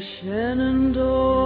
Shenandoah,